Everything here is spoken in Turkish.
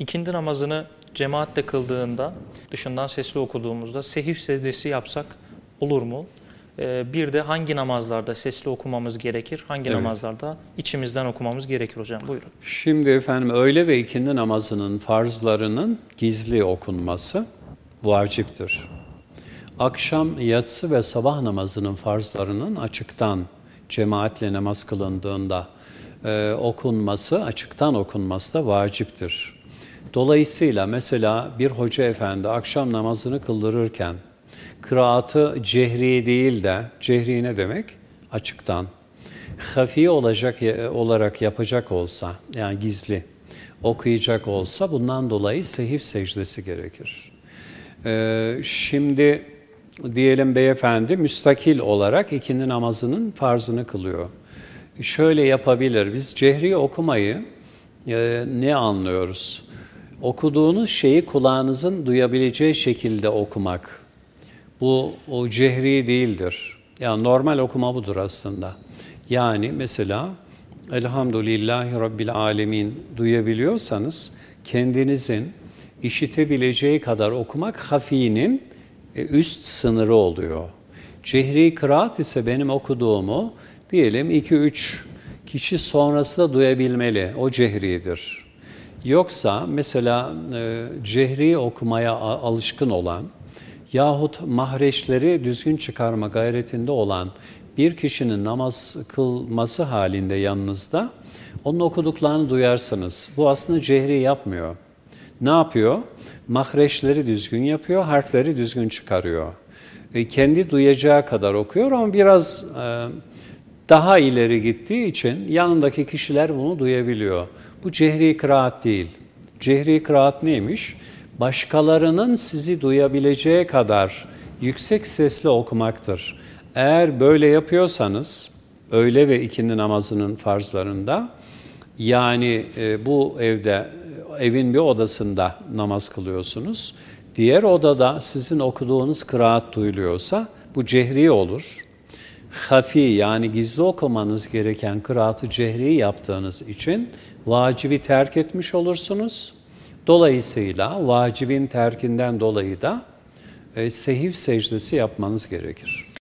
ikindi namazını cemaatle kıldığında, dışından sesli okuduğumuzda sehif secdesi yapsak olur mu? Ee, bir de hangi namazlarda sesli okumamız gerekir, hangi Evet. namazlarda içimizden okumamız gerekir hocam? Buyurun. Şimdi efendim öğle ve ikindi namazının farzlarının gizli okunması vaciptir. Akşam yatsı ve sabah namazının farzlarının açıktan cemaatle namaz kılındığında e, okunması, açıktan okunması da vaciptir. Dolayısıyla mesela bir hoca efendi akşam namazını kıldırırken kıraatı cehri değil de cehri ne demek? Açıktan hafi olacak olarak yapacak olsa, yani gizli okuyacak olsa bundan dolayı sehif secdesi gerekir. Ee, şimdi diyelim beyefendi müstakil olarak ikindi namazının farzını kılıyor. Şöyle yapabilir, biz cehri okumayı e, ne anlıyoruz? Okuduğunuz şeyi kulağınızın duyabileceği şekilde okumak. Bu o cehri değildir. Yani normal okuma budur aslında. Yani mesela Elhamdülillahi Rabbil Alemin duyabiliyorsanız kendinizin işitebileceği kadar okumak hafinin e, üst sınırı oluyor. Cehri kıraat ise benim okuduğumu diyelim 2-3 kişi sonrası da duyabilmeli. O cehridir. Yoksa mesela e, cehri okumaya alışkın olan yahut mahreçleri düzgün çıkarma gayretinde olan bir kişinin namaz kılması halinde yanınızda onun okuduklarını duyarsınız. Bu aslında cehri yapmıyor. Ne yapıyor? Mahreçleri düzgün yapıyor, harfleri düzgün çıkarıyor. E, kendi duyacağı kadar okuyor ama biraz e, daha ileri gittiği için yanındaki kişiler bunu duyabiliyor. Bu cehri kıraat değil. Cehri kıraat neymiş? Başkalarının sizi duyabileceği kadar yüksek sesle okumaktır. Eğer böyle yapıyorsanız, öğle ve ikindi namazının farzlarında, yani e, bu evde, evin bir odasında namaz kılıyorsunuz, diğer odada sizin okuduğunuz kıraat duyuluyorsa, bu cehri olur. Hafi yani gizli okumanız gereken kıraatı cehri yaptığınız için vacibi terk etmiş olursunuz. Dolayısıyla vacibin terkinden dolayı da e, sehif secdesi yapmanız gerekir.